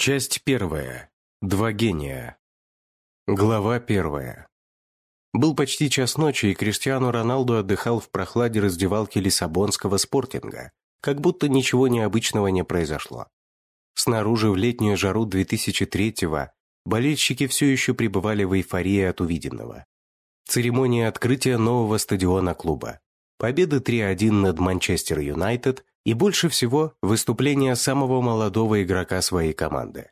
Часть первая. Два гения. Глава первая. Был почти час ночи, и Криштиану Роналду отдыхал в прохладе раздевалки Лиссабонского спортинга, как будто ничего необычного не произошло. Снаружи в летнюю жару 2003-го болельщики все еще пребывали в эйфории от увиденного. Церемония открытия нового стадиона клуба. Победы 3-1 над Манчестер Юнайтед и больше всего выступление самого молодого игрока своей команды.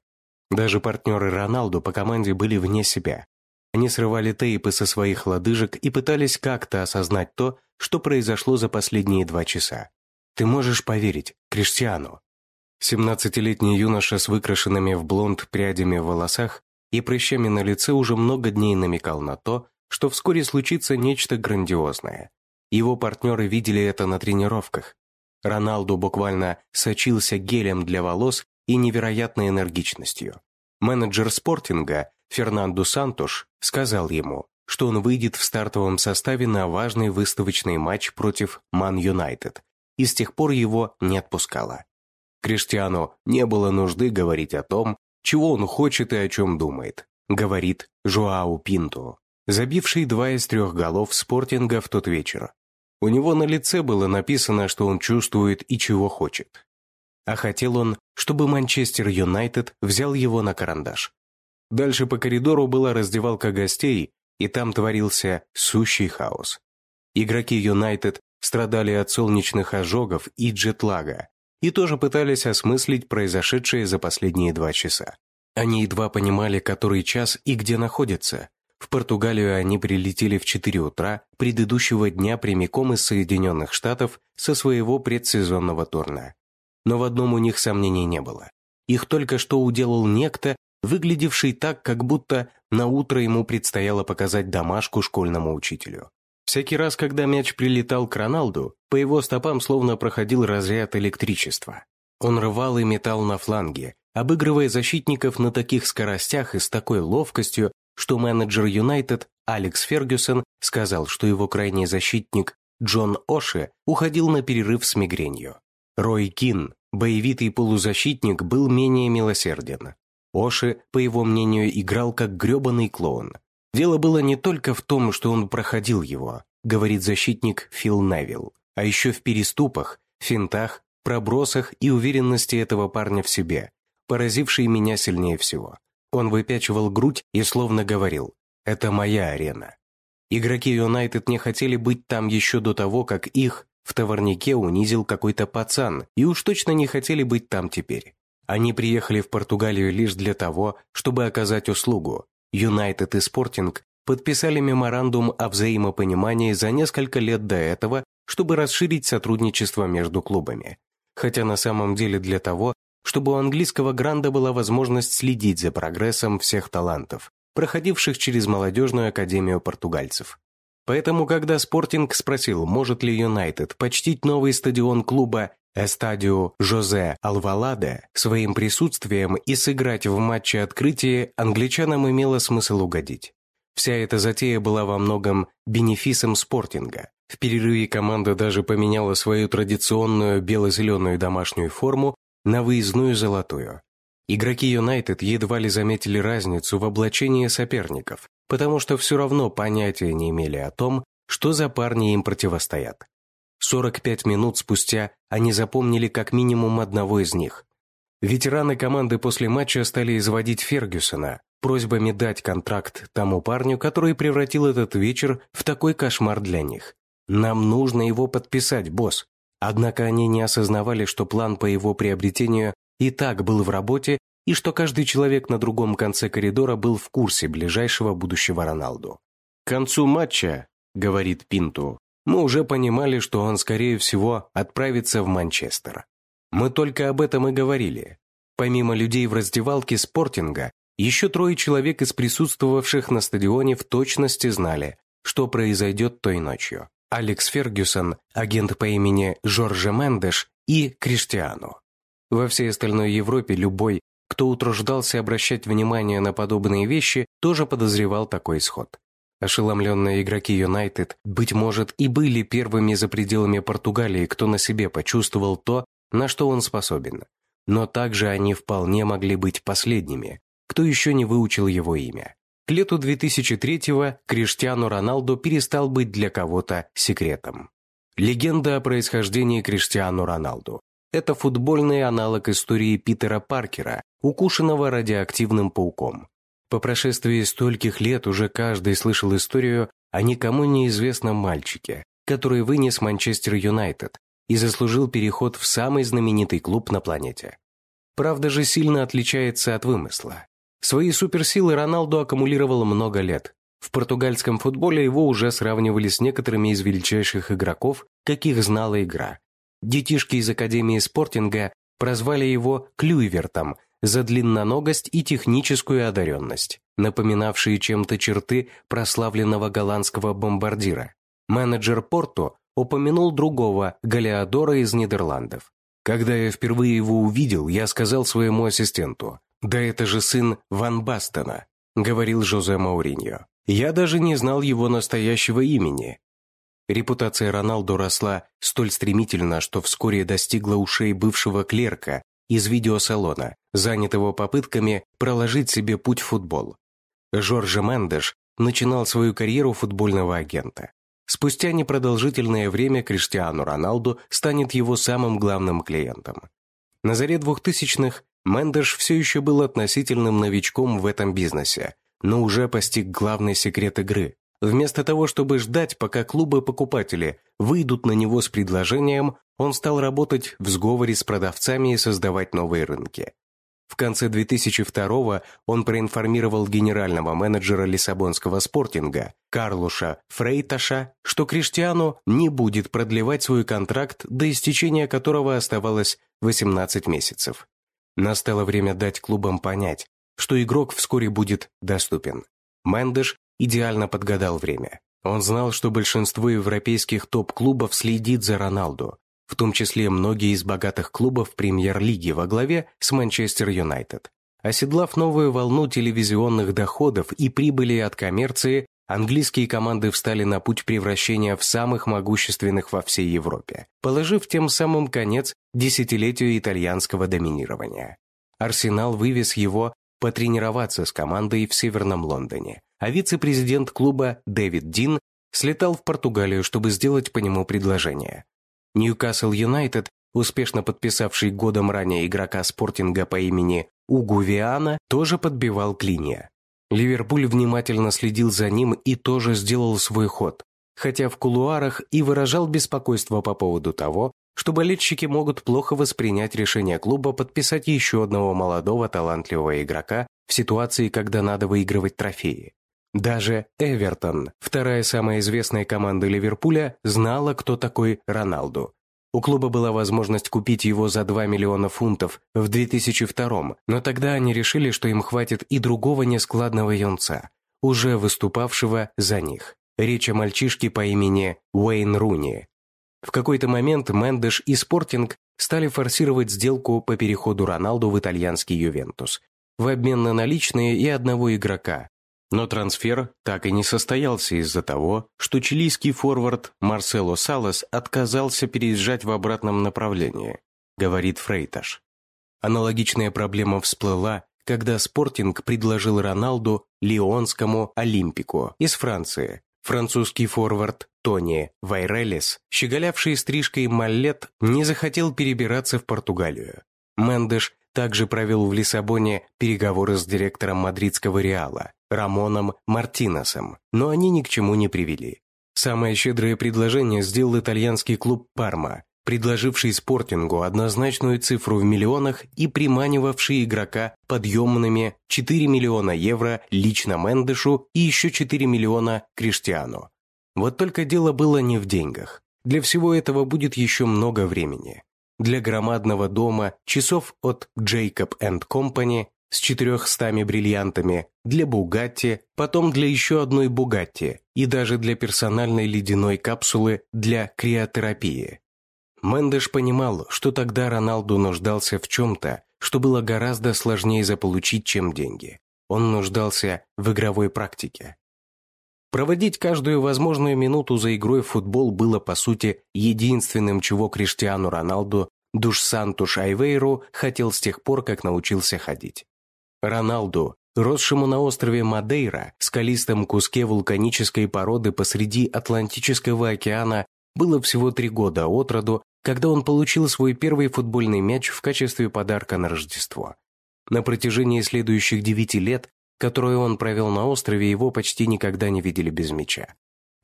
Даже партнеры Роналду по команде были вне себя. Они срывали тейпы со своих лодыжек и пытались как-то осознать то, что произошло за последние два часа. Ты можешь поверить, Криштиану. 17-летний юноша с выкрашенными в блонд прядями в волосах и прыщами на лице уже много дней намекал на то, что вскоре случится нечто грандиозное. Его партнеры видели это на тренировках, Роналду буквально сочился гелем для волос и невероятной энергичностью. Менеджер спортинга Фернандо Сантуш сказал ему, что он выйдет в стартовом составе на важный выставочный матч против Ман Юнайтед, и с тех пор его не отпускало. Криштиану не было нужды говорить о том, чего он хочет и о чем думает, говорит Жуау Пинту, забивший два из трех голов спортинга в тот вечер. У него на лице было написано, что он чувствует и чего хочет. А хотел он, чтобы Манчестер Юнайтед взял его на карандаш. Дальше по коридору была раздевалка гостей, и там творился сущий хаос. Игроки Юнайтед страдали от солнечных ожогов и джетлага, и тоже пытались осмыслить произошедшее за последние два часа. Они едва понимали, который час и где находятся, в Португалию они прилетели в 4 утра предыдущего дня прямиком из Соединенных Штатов со своего предсезонного турна. Но в одном у них сомнений не было. Их только что уделал некто, выглядевший так, как будто на утро ему предстояло показать домашку школьному учителю. Всякий раз, когда мяч прилетал к Роналду, по его стопам словно проходил разряд электричества. Он рвал и метал на фланге, обыгрывая защитников на таких скоростях и с такой ловкостью, что менеджер Юнайтед Алекс Фергюсон сказал, что его крайний защитник Джон Оши уходил на перерыв с мигренью. Рой Кин, боевитый полузащитник, был менее милосерден. Оши, по его мнению, играл как гребаный клоун. Дело было не только в том, что он проходил его, говорит защитник Фил Невилл, а еще в переступах, финтах, пробросах и уверенности этого парня в себе, поразившей меня сильнее всего. Он выпячивал грудь и словно говорил «Это моя арена». Игроки Юнайтед не хотели быть там еще до того, как их в товарнике унизил какой-то пацан, и уж точно не хотели быть там теперь. Они приехали в Португалию лишь для того, чтобы оказать услугу. Юнайтед и Спортинг подписали меморандум о взаимопонимании за несколько лет до этого, чтобы расширить сотрудничество между клубами. Хотя на самом деле для того, чтобы у английского гранда была возможность следить за прогрессом всех талантов, проходивших через молодежную академию португальцев. Поэтому, когда Спортинг спросил, может ли Юнайтед почтить новый стадион клуба Эстадио Жозе Алваладе своим присутствием и сыграть в матче открытия, англичанам имело смысл угодить. Вся эта затея была во многом бенефисом спортинга. В перерыве команда даже поменяла свою традиционную бело-зеленую домашнюю форму на выездную золотую. Игроки Юнайтед едва ли заметили разницу в облачении соперников, потому что все равно понятия не имели о том, что за парни им противостоят. 45 минут спустя они запомнили как минимум одного из них. Ветераны команды после матча стали изводить Фергюсона просьбами дать контракт тому парню, который превратил этот вечер в такой кошмар для них. «Нам нужно его подписать, босс. Однако они не осознавали, что план по его приобретению и так был в работе, и что каждый человек на другом конце коридора был в курсе ближайшего будущего Роналду. «К концу матча», — говорит Пинту, «мы уже понимали, что он, скорее всего, отправится в Манчестер. Мы только об этом и говорили. Помимо людей в раздевалке спортинга, еще трое человек из присутствовавших на стадионе в точности знали, что произойдет той ночью. Алекс Фергюсон, агент по имени Жорже Мендеш и Криштиану. Во всей остальной Европе любой, кто утруждался обращать внимание на подобные вещи, тоже подозревал такой исход. Ошеломленные игроки Юнайтед, быть может, и были первыми за пределами Португалии, кто на себе почувствовал то, на что он способен. но также они вполне могли быть последними, кто еще не выучил его имя. К лету 2003-го Криштиану Роналду перестал быть для кого-то секретом. Легенда о происхождении Криштиану Роналду – это футбольный аналог истории Питера Паркера, укушенного радиоактивным пауком. По прошествии стольких лет уже каждый слышал историю о никому неизвестном мальчике, который вынес Манчестер Юнайтед и заслужил переход в самый знаменитый клуб на планете. Правда же сильно отличается от вымысла. Свои суперсилы Роналду аккумулировал много лет. В португальском футболе его уже сравнивали с некоторыми из величайших игроков, каких знала игра. Детишки из Академии спортинга прозвали его «клюйвертом» за длинноногость и техническую одаренность, напоминавшие чем-то черты прославленного голландского бомбардира. Менеджер Порту упомянул другого, Галиадора из Нидерландов. Когда я впервые его увидел, я сказал своему ассистенту, «Да это же сын Ван Бастена», — говорил Жозе Мауриньо. Я даже не знал его настоящего имени. Репутация Роналду росла столь стремительно, что вскоре достигла ушей бывшего клерка из видеосалона, занятого попытками проложить себе путь в футбол. Жоржа Мендеш начинал свою карьеру футбольного агента. Спустя непродолжительное время Криштиану Роналду станет его самым главным клиентом. На заре 2000-х Мендеш все еще был относительным новичком в этом бизнесе, но уже постиг главный секрет игры. Вместо того, чтобы ждать, пока клубы-покупатели выйдут на него с предложением, он стал работать в сговоре с продавцами и создавать новые рынки. В конце 2002 он проинформировал генерального менеджера лиссабонского спортинга Карлуша Фрейташа, что Криштиану не будет продлевать свой контракт, до истечения которого оставалось 18 месяцев. Настало время дать клубам понять, что игрок вскоре будет доступен. Мендеш идеально подгадал время. Он знал, что большинство европейских топ-клубов следит за Роналду, в том числе многие из богатых клубов премьер-лиги во главе с Манчестер Юнайтед. Оседлав новую волну телевизионных доходов и прибыли от коммерции, английские команды встали на путь превращения в самых могущественных во всей Европе, положив тем самым конец десятилетию итальянского доминирования. Арсенал вывез его потренироваться с командой в Северном Лондоне, а вице-президент клуба Дэвид Дин слетал в Португалию, чтобы сделать по нему предложение. Ньюкасл Юнайтед, успешно подписавший годом ранее игрока спортинга по имени Угу Виана, тоже подбивал клинья. Ливерпуль внимательно следил за ним и тоже сделал свой ход, хотя в кулуарах и выражал беспокойство по поводу того, что болельщики могут плохо воспринять решение клуба подписать еще одного молодого талантливого игрока в ситуации, когда надо выигрывать трофеи. Даже Эвертон, вторая самая известная команда Ливерпуля, знала, кто такой Роналду. У клуба была возможность купить его за 2 миллиона фунтов в 2002 но тогда они решили, что им хватит и другого нескладного юнца, уже выступавшего за них. Речь о мальчишке по имени Уэйн Руни. В какой-то момент Мендеш и Спортинг стали форсировать сделку по переходу Роналду в итальянский Ювентус в обмен на наличные и одного игрока, но трансфер так и не состоялся из-за того, что чилийский форвард Марсело Салас отказался переезжать в обратном направлении, говорит Фрейташ. Аналогичная проблема всплыла, когда Спортинг предложил Роналду Лионскому Олимпику из Франции. Французский форвард Тони Вайрелес, щеголявший стрижкой маллет, не захотел перебираться в Португалию. Мендеш также провел в Лиссабоне переговоры с директором мадридского Реала Рамоном Мартинесом, но они ни к чему не привели. Самое щедрое предложение сделал итальянский клуб «Парма», предложивший спортингу однозначную цифру в миллионах и приманивавший игрока подъемными 4 миллиона евро лично Мендешу и еще 4 миллиона Криштиану. Вот только дело было не в деньгах. Для всего этого будет еще много времени для громадного дома часов от Jacob Company с 400 бриллиантами, для Бугатти, потом для еще одной Бугатти и даже для персональной ледяной капсулы для криотерапии. Мендеш понимал, что тогда Роналду нуждался в чем-то, что было гораздо сложнее заполучить, чем деньги. Он нуждался в игровой практике. Проводить каждую возможную минуту за игрой в футбол было, по сути, единственным, чего Криштиану Роналду Душ Сантуш Айвейру хотел с тех пор, как научился ходить. Роналду, росшему на острове Мадейра, скалистом куске вулканической породы посреди Атлантического океана, было всего три года от роду, когда он получил свой первый футбольный мяч в качестве подарка на Рождество. На протяжении следующих девяти лет, которые он провел на острове, его почти никогда не видели без мяча.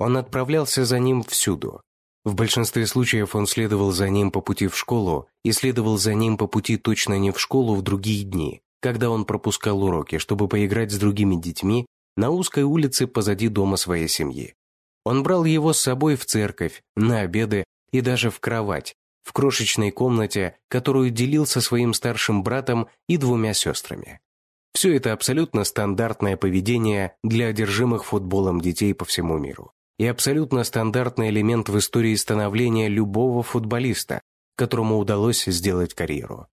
Он отправлялся за ним всюду. В большинстве случаев он следовал за ним по пути в школу и следовал за ним по пути точно не в школу в другие дни, когда он пропускал уроки, чтобы поиграть с другими детьми на узкой улице позади дома своей семьи. Он брал его с собой в церковь, на обеды и даже в кровать, в крошечной комнате, которую делил со своим старшим братом и двумя сестрами. Все это абсолютно стандартное поведение для одержимых футболом детей по всему миру. И абсолютно стандартный элемент в истории становления любого футболиста, которому удалось сделать карьеру.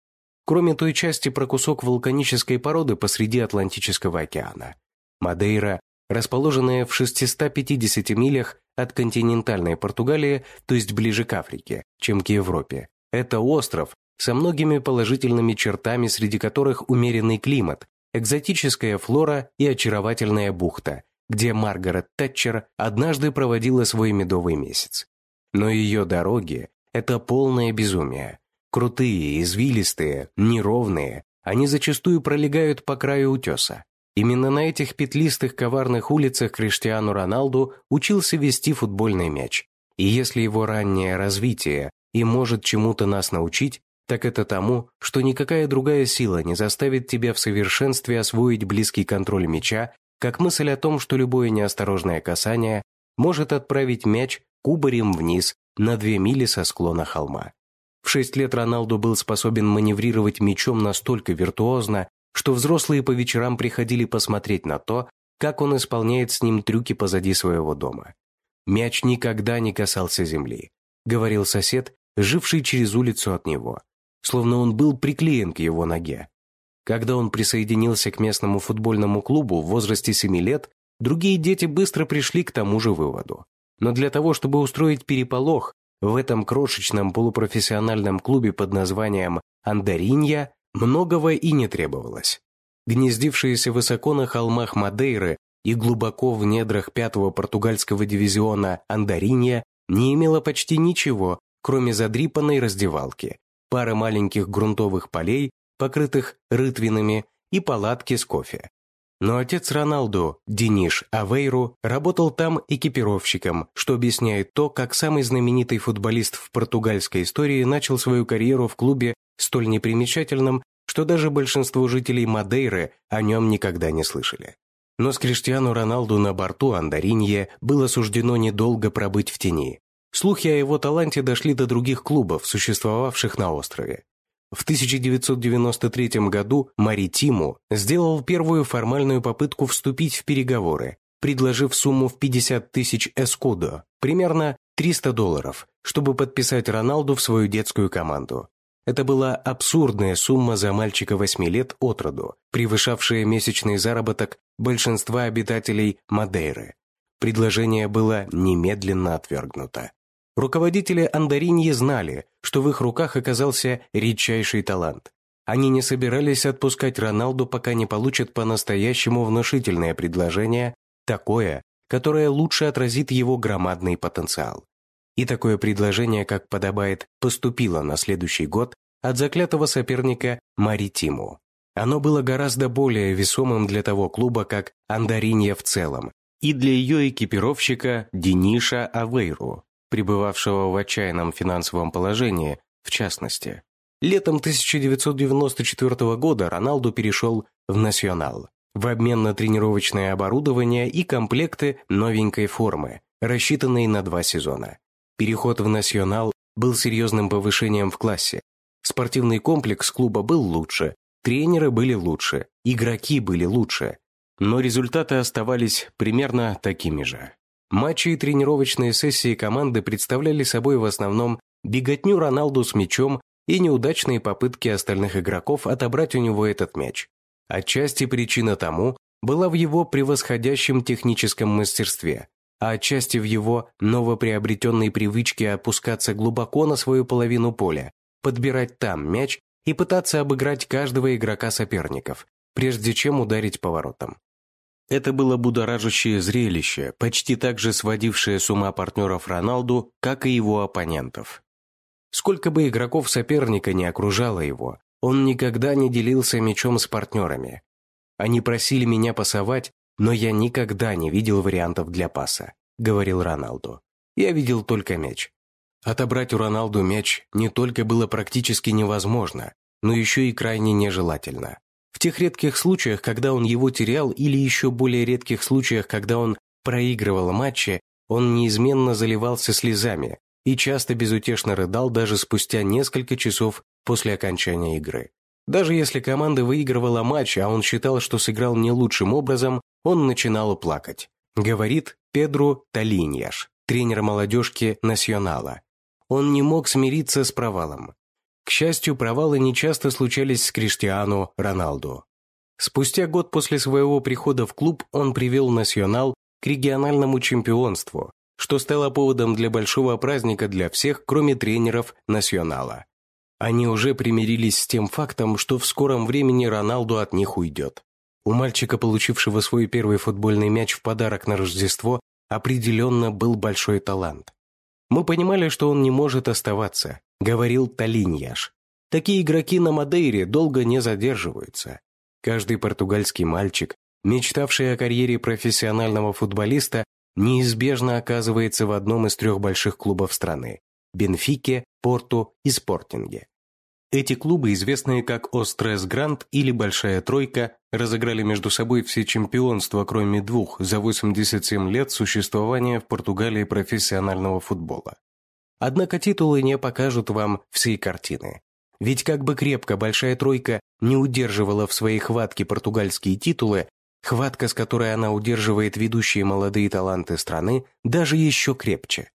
Кроме той части про кусок вулканической породы посреди Атлантического океана. Мадейра расположенная в 650 милях от континентальной Португалии, то есть ближе к Африке, чем к Европе. Это остров со многими положительными чертами, среди которых умеренный климат, экзотическая флора и очаровательная бухта, где Маргарет Тэтчер однажды проводила свой медовый месяц. Но ее дороги – это полное безумие. Крутые, извилистые, неровные, они зачастую пролегают по краю утеса. Именно на этих петлистых коварных улицах Криштиану Роналду учился вести футбольный мяч. И если его раннее развитие и может чему-то нас научить, так это тому, что никакая другая сила не заставит тебя в совершенстве освоить близкий контроль мяча, как мысль о том, что любое неосторожное касание может отправить мяч кубарем вниз на две мили со склона холма. В шесть лет Роналду был способен маневрировать мячом настолько виртуозно, что взрослые по вечерам приходили посмотреть на то, как он исполняет с ним трюки позади своего дома. «Мяч никогда не касался земли», — говорил сосед, живший через улицу от него, словно он был приклеен к его ноге. Когда он присоединился к местному футбольному клубу в возрасте 7 лет, другие дети быстро пришли к тому же выводу. Но для того, чтобы устроить переполох, в этом крошечном полупрофессиональном клубе под названием «Андаринья» Многого и не требовалось. Гнездившиеся высоко на холмах Мадейры и глубоко в недрах пятого португальского дивизиона Андаринья не имело почти ничего, кроме задрипанной раздевалки, пары маленьких грунтовых полей, покрытых рытвинами, и палатки с кофе. Но отец Роналду, Дениш Авейру, работал там экипировщиком, что объясняет то, как самый знаменитый футболист в португальской истории начал свою карьеру в клубе столь непримечательном, что даже большинство жителей Мадейры о нем никогда не слышали. Но с Криштиану Роналду на борту Андаринье было суждено недолго пробыть в тени. Слухи о его таланте дошли до других клубов, существовавших на острове. В 1993 году Маритиму сделал первую формальную попытку вступить в переговоры, предложив сумму в 50 тысяч эскудо, примерно 300 долларов, чтобы подписать Роналду в свою детскую команду. Это была абсурдная сумма за мальчика 8 лет от роду, превышавшая месячный заработок большинства обитателей Мадейры. Предложение было немедленно отвергнуто. Руководители Андариньи знали, что в их руках оказался редчайший талант. Они не собирались отпускать Роналду, пока не получат по-настоящему внушительное предложение, такое, которое лучше отразит его громадный потенциал. И такое предложение, как подобает, поступило на следующий год от заклятого соперника Маритиму. Оно было гораздо более весомым для того клуба, как Андаринья в целом, и для ее экипировщика Дениша Авейру, пребывавшего в отчаянном финансовом положении, в частности. Летом 1994 года Роналду перешел в «Национал» в обмен на тренировочное оборудование и комплекты новенькой формы, рассчитанные на два сезона. Переход в «Национал» был серьезным повышением в классе. Спортивный комплекс клуба был лучше, тренеры были лучше, игроки были лучше, но результаты оставались примерно такими же. Матчи и тренировочные сессии команды представляли собой в основном беготню Роналду с мячом и неудачные попытки остальных игроков отобрать у него этот мяч. Отчасти причина тому была в его превосходящем техническом мастерстве, а отчасти в его новоприобретенной привычке опускаться глубоко на свою половину поля, подбирать там мяч и пытаться обыграть каждого игрока соперников, прежде чем ударить поворотом. Это было будоражащее зрелище, почти так же сводившее с ума партнеров Роналду, как и его оппонентов. Сколько бы игроков соперника не окружало его, он никогда не делился мячом с партнерами. Они просили меня пасовать, но я никогда не видел вариантов для паса, говорил Роналду. Я видел только мяч. Отобрать у Роналду мяч не только было практически невозможно, но еще и крайне нежелательно. В тех редких случаях, когда он его терял, или еще более редких случаях, когда он проигрывал матчи, он неизменно заливался слезами и часто безутешно рыдал даже спустя несколько часов после окончания игры. Даже если команда выигрывала матч, а он считал, что сыграл не лучшим образом, он начинал плакать. Говорит Педро Талиньяш, тренер молодежки Национала. Он не мог смириться с провалом. К счастью, провалы нечасто случались с Криштиану Роналду. Спустя год после своего прихода в клуб он привел Национал к региональному чемпионству, что стало поводом для большого праздника для всех, кроме тренеров Национала. Они уже примирились с тем фактом, что в скором времени Роналду от них уйдет. У мальчика, получившего свой первый футбольный мяч в подарок на Рождество, определенно был большой талант. Мы понимали, что он не может оставаться, – говорил Талиньяш. «Такие игроки на Мадейре долго не задерживаются. Каждый португальский мальчик, мечтавший о карьере профессионального футболиста, неизбежно оказывается в одном из трех больших клубов страны – Бенфике, Порту и Спортинге. Эти клубы, известные как Острес Гранд или Большая Тройка, разыграли между собой все чемпионства, кроме двух, за 87 лет существования в Португалии профессионального футбола. Однако титулы не покажут вам всей картины. Ведь как бы крепко Большая Тройка не удерживала в своей хватке португальские титулы, хватка, с которой она удерживает ведущие молодые таланты страны, даже еще крепче.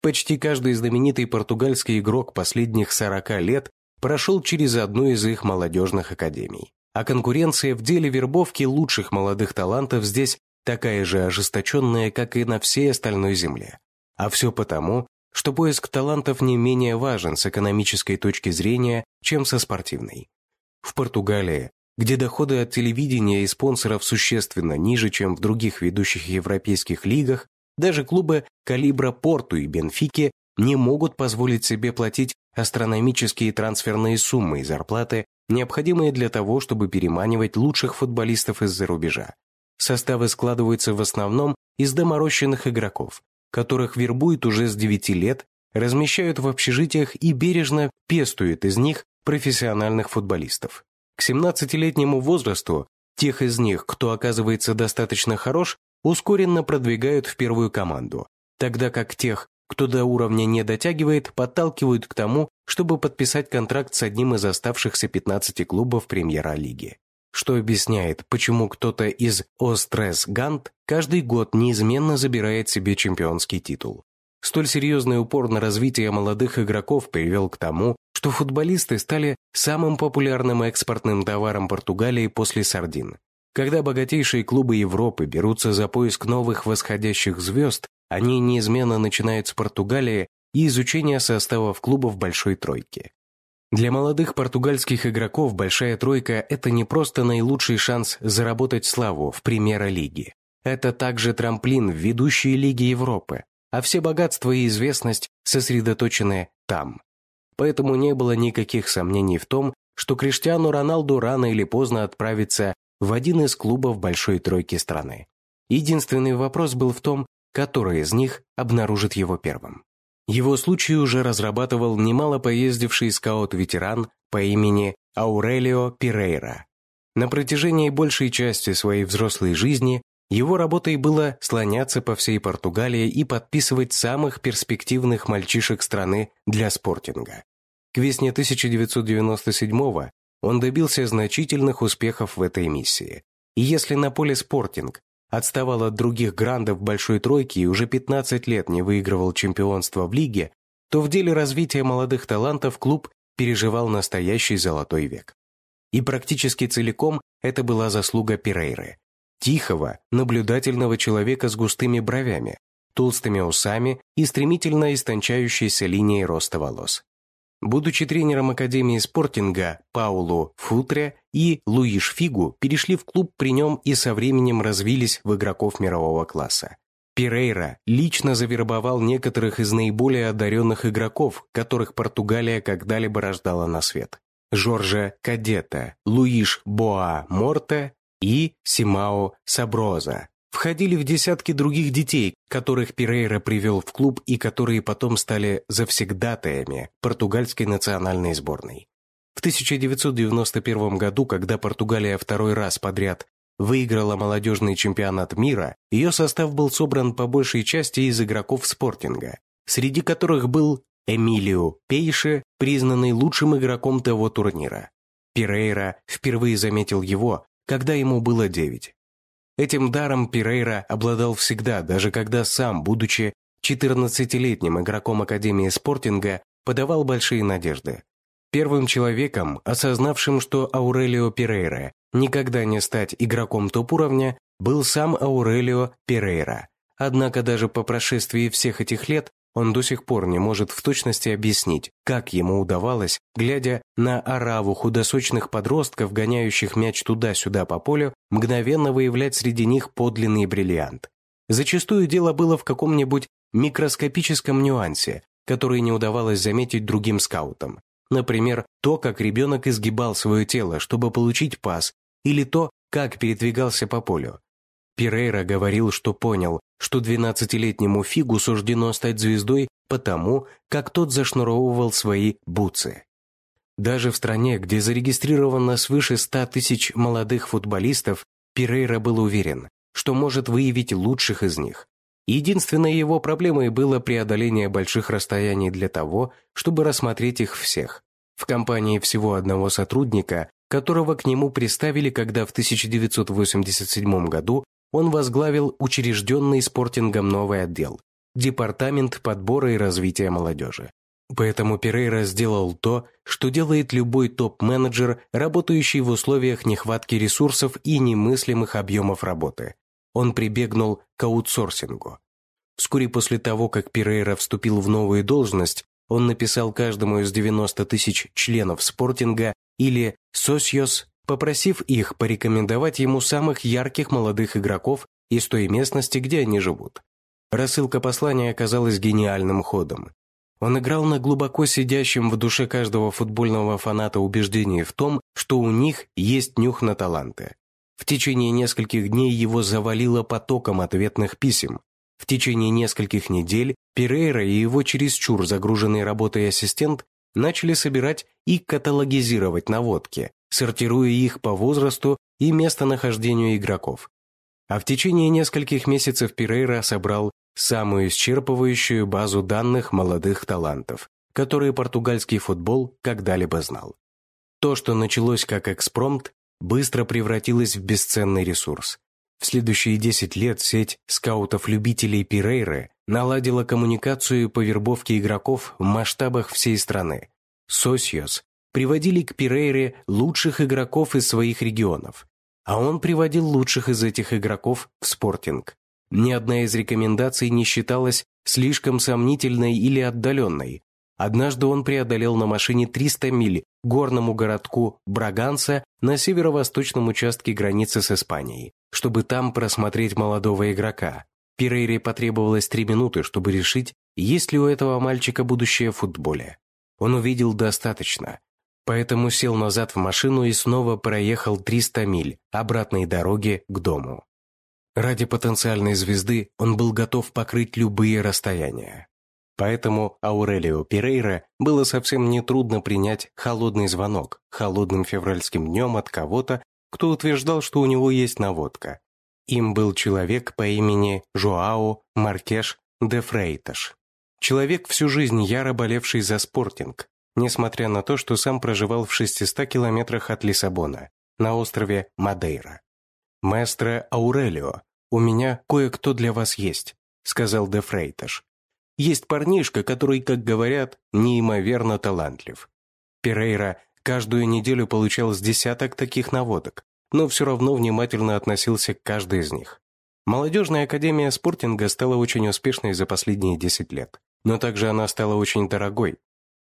Почти каждый знаменитый португальский игрок последних 40 лет прошел через одну из их молодежных академий. А конкуренция в деле вербовки лучших молодых талантов здесь такая же ожесточенная, как и на всей остальной земле. А все потому, что поиск талантов не менее важен с экономической точки зрения, чем со спортивной. В Португалии, где доходы от телевидения и спонсоров существенно ниже, чем в других ведущих европейских лигах, даже клубы калибра Порту и Бенфики не могут позволить себе платить астрономические трансферные суммы и зарплаты, необходимые для того, чтобы переманивать лучших футболистов из-за рубежа. Составы складываются в основном из доморощенных игроков, которых вербуют уже с 9 лет, размещают в общежитиях и бережно пестуют из них профессиональных футболистов. К 17-летнему возрасту тех из них, кто оказывается достаточно хорош, ускоренно продвигают в первую команду, тогда как тех, кто до уровня не дотягивает, подталкивают к тому, чтобы подписать контракт с одним из оставшихся 15 клубов премьера-лиги что объясняет, почему кто-то из Острес Гант каждый год неизменно забирает себе чемпионский титул. Столь серьезный упор на развитие молодых игроков привел к тому, что футболисты стали самым популярным экспортным товаром Португалии после сардин. Когда богатейшие клубы Европы берутся за поиск новых восходящих звезд, они неизменно начинают с Португалии и изучения составов клубов Большой Тройки. Для молодых португальских игроков «Большая тройка» – это не просто наилучший шанс заработать славу в премьер-лиге. Это также трамплин в ведущие лиги Европы, а все богатства и известность сосредоточены там. Поэтому не было никаких сомнений в том, что Криштиану Роналду рано или поздно отправится в один из клубов большой тройки страны. Единственный вопрос был в том, который из них обнаружит его первым. Его случай уже разрабатывал немало поездивший скаут-ветеран по имени Аурелио Пирейра. На протяжении большей части своей взрослой жизни его работой было слоняться по всей Португалии и подписывать самых перспективных мальчишек страны для спортинга. К весне 1997 он добился значительных успехов в этой миссии. И если на поле спортинг отставал от других грандов большой тройки и уже 15 лет не выигрывал чемпионство в лиге, то в деле развития молодых талантов клуб переживал настоящий золотой век. И практически целиком это была заслуга Пирейры. Тихого, наблюдательного человека с густыми бровями, толстыми усами и стремительно истончающейся линией роста волос. Будучи тренером Академии спортинга, Паулу Футре и Луиш Фигу перешли в клуб при нем и со временем развились в игроков мирового класса. Пирейра лично завербовал некоторых из наиболее одаренных игроков, которых Португалия когда-либо рождала на свет. Жоржа Кадета, Луиш Боа Морте и Симао Саброза входили в десятки других детей, которых Пирейра привел в клуб и которые потом стали завсегдатаями португальской национальной сборной. В 1991 году, когда Португалия второй раз подряд выиграла молодежный чемпионат мира, ее состав был собран по большей части из игроков спортинга, среди которых был Эмилио Пейше, признанный лучшим игроком того турнира. Пирейра впервые заметил его, когда ему было 9. Этим даром Пирейра обладал всегда, даже когда сам, будучи 14-летним игроком Академии спортинга, подавал большие надежды. Первым человеком, осознавшим, что Аурелио Пирейра никогда не стать игроком топ-уровня, был сам Аурелио Пирейра. Однако даже по прошествии всех этих лет он до сих пор не может в точности объяснить, как ему удавалось, глядя на ораву худосочных подростков, гоняющих мяч туда-сюда по полю, мгновенно выявлять среди них подлинный бриллиант. Зачастую дело было в каком-нибудь микроскопическом нюансе, который не удавалось заметить другим скаутам. Например, то, как ребенок изгибал свое тело, чтобы получить пас, или то, как передвигался по полю. Пирейра говорил, что понял, что 12-летнему Фигу суждено стать звездой потому, как тот зашнуровывал свои бутсы. Даже в стране, где зарегистрировано свыше 100 тысяч молодых футболистов, Пирейра был уверен, что может выявить лучших из них. Единственной его проблемой было преодоление больших расстояний для того, чтобы рассмотреть их всех. В компании всего одного сотрудника, которого к нему приставили, когда в 1987 году он возглавил учрежденный спортингом новый отдел – Департамент подбора и развития молодежи. Поэтому Перейра сделал то, что делает любой топ-менеджер, работающий в условиях нехватки ресурсов и немыслимых объемов работы. Он прибегнул к аутсорсингу. Вскоре после того, как Перейра вступил в новую должность, он написал каждому из 90 тысяч членов спортинга или «Сосьос» попросив их порекомендовать ему самых ярких молодых игроков из той местности, где они живут. Рассылка послания оказалась гениальным ходом. Он играл на глубоко сидящем в душе каждого футбольного фаната убеждении в том, что у них есть нюх на таланты. В течение нескольких дней его завалило потоком ответных писем. В течение нескольких недель Перейра и его чересчур загруженный работой ассистент начали собирать и каталогизировать наводки, сортируя их по возрасту и местонахождению игроков. А в течение нескольких месяцев Пирейра собрал самую исчерпывающую базу данных молодых талантов, которые португальский футбол когда-либо знал. То, что началось как экспромт, быстро превратилось в бесценный ресурс. В следующие 10 лет сеть скаутов-любителей Пирейры наладила коммуникацию по вербовке игроков в масштабах всей страны. Сосьос приводили к Пирейре лучших игроков из своих регионов, а он приводил лучших из этих игроков в спортинг. Ни одна из рекомендаций не считалась слишком сомнительной или отдаленной. Однажды он преодолел на машине 300 миль горному городку Браганса на северо-восточном участке границы с Испанией, чтобы там просмотреть молодого игрока. Пирейре потребовалось три минуты, чтобы решить, есть ли у этого мальчика будущее в футболе. Он увидел достаточно, поэтому сел назад в машину и снова проехал 300 миль обратной дороги к дому. Ради потенциальной звезды он был готов покрыть любые расстояния. Поэтому Аурелио Перейра было совсем нетрудно принять холодный звонок холодным февральским днем от кого-то, кто утверждал, что у него есть наводка. Им был человек по имени Жуао Маркеш де Фрейташ. Человек, всю жизнь яро болевший за спортинг, несмотря на то, что сам проживал в 600 километрах от Лиссабона, на острове Мадейра. «Маэстро Аурелио, у меня кое-кто для вас есть», — сказал де Фрейташ. «Есть парнишка, который, как говорят, неимоверно талантлив. Перейра каждую неделю получал с десяток таких наводок, но все равно внимательно относился к каждой из них. Молодежная академия спортинга стала очень успешной за последние 10 лет, но также она стала очень дорогой,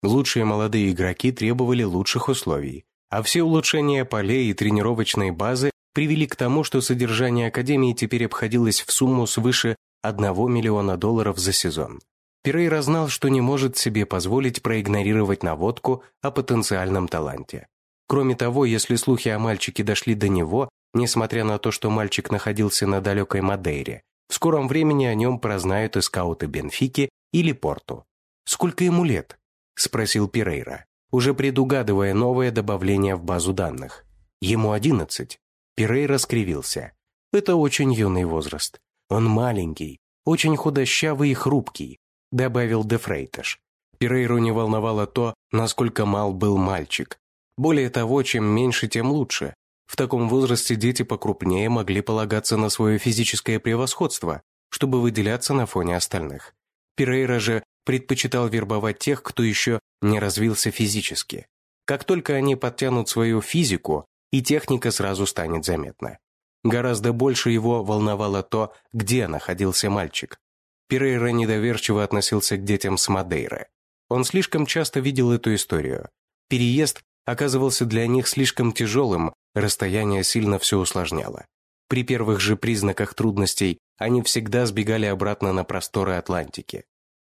Лучшие молодые игроки требовали лучших условий, а все улучшения полей и тренировочной базы привели к тому, что содержание Академии теперь обходилось в сумму свыше 1 миллиона долларов за сезон. Перейра знал, что не может себе позволить проигнорировать наводку о потенциальном таланте. Кроме того, если слухи о мальчике дошли до него, несмотря на то, что мальчик находился на далекой Мадейре, в скором времени о нем прознают и скауты Бенфики или Порту. «Сколько ему лет?» – спросил Перейра, уже предугадывая новое добавление в базу данных. «Ему одиннадцать». Перейра скривился. «Это очень юный возраст. Он маленький, очень худощавый и хрупкий добавил Дефрейтеш. Пирейру не волновало то, насколько мал был мальчик. Более того, чем меньше, тем лучше. В таком возрасте дети покрупнее могли полагаться на свое физическое превосходство, чтобы выделяться на фоне остальных. Пирейра же предпочитал вербовать тех, кто еще не развился физически. Как только они подтянут свою физику, и техника сразу станет заметна. Гораздо больше его волновало то, где находился мальчик. Перейра недоверчиво относился к детям с Мадейры. Он слишком часто видел эту историю. Переезд оказывался для них слишком тяжелым, расстояние сильно все усложняло. При первых же признаках трудностей они всегда сбегали обратно на просторы Атлантики.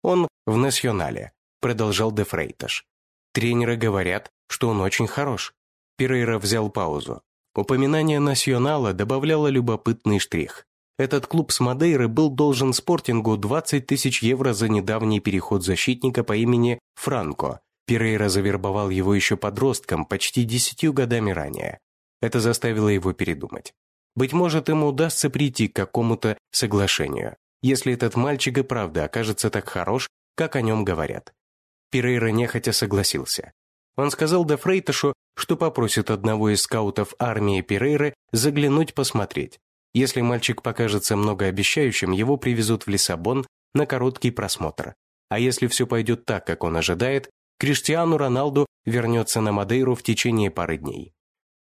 Он в Национале, продолжал Де Фрейташ. Тренеры говорят, что он очень хорош. Перейра взял паузу. Упоминание Национала добавляло любопытный штрих. Этот клуб с Мадейры был должен спортингу 20 тысяч евро за недавний переход защитника по имени Франко. Перейра завербовал его еще подростком, почти десятью годами ранее. Это заставило его передумать. Быть может, ему удастся прийти к какому-то соглашению, если этот мальчик и правда окажется так хорош, как о нем говорят. Перейра нехотя согласился. Он сказал Де Фрейташу, что попросит одного из скаутов армии Перейры заглянуть посмотреть, если мальчик покажется многообещающим, его привезут в Лиссабон на короткий просмотр. А если все пойдет так, как он ожидает, Криштиану Роналду вернется на Мадейру в течение пары дней.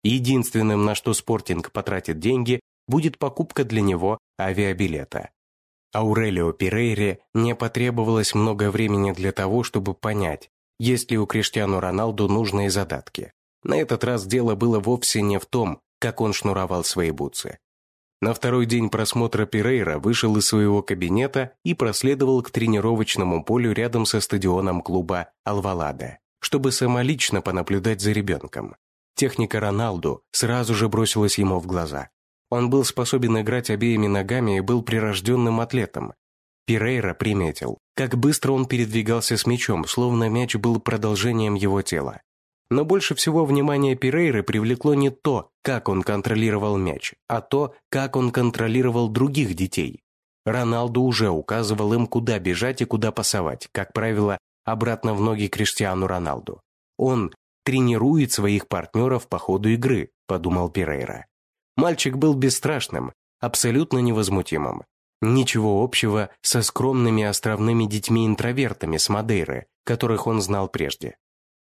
Единственным, на что спортинг потратит деньги, будет покупка для него авиабилета. Аурелио Перейре не потребовалось много времени для того, чтобы понять, есть ли у Криштиану Роналду нужные задатки. На этот раз дело было вовсе не в том, как он шнуровал свои бутсы. На второй день просмотра Перейра вышел из своего кабинета и проследовал к тренировочному полю рядом со стадионом клуба «Алвалада», чтобы самолично понаблюдать за ребенком. Техника Роналду сразу же бросилась ему в глаза. Он был способен играть обеими ногами и был прирожденным атлетом. Перейра приметил, как быстро он передвигался с мячом, словно мяч был продолжением его тела. Но больше всего внимание Перейры привлекло не то, как он контролировал мяч, а то, как он контролировал других детей. Роналду уже указывал им, куда бежать и куда пасовать, как правило, обратно в ноги Криштиану Роналду. Он тренирует своих партнеров по ходу игры, подумал Перейра. Мальчик был бесстрашным, абсолютно невозмутимым. Ничего общего со скромными островными детьми-интровертами с Мадейры, которых он знал прежде.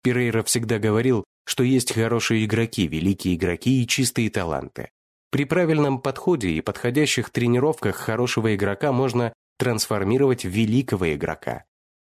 Перейра всегда говорил, что есть хорошие игроки, великие игроки и чистые таланты. При правильном подходе и подходящих тренировках хорошего игрока можно трансформировать в великого игрока.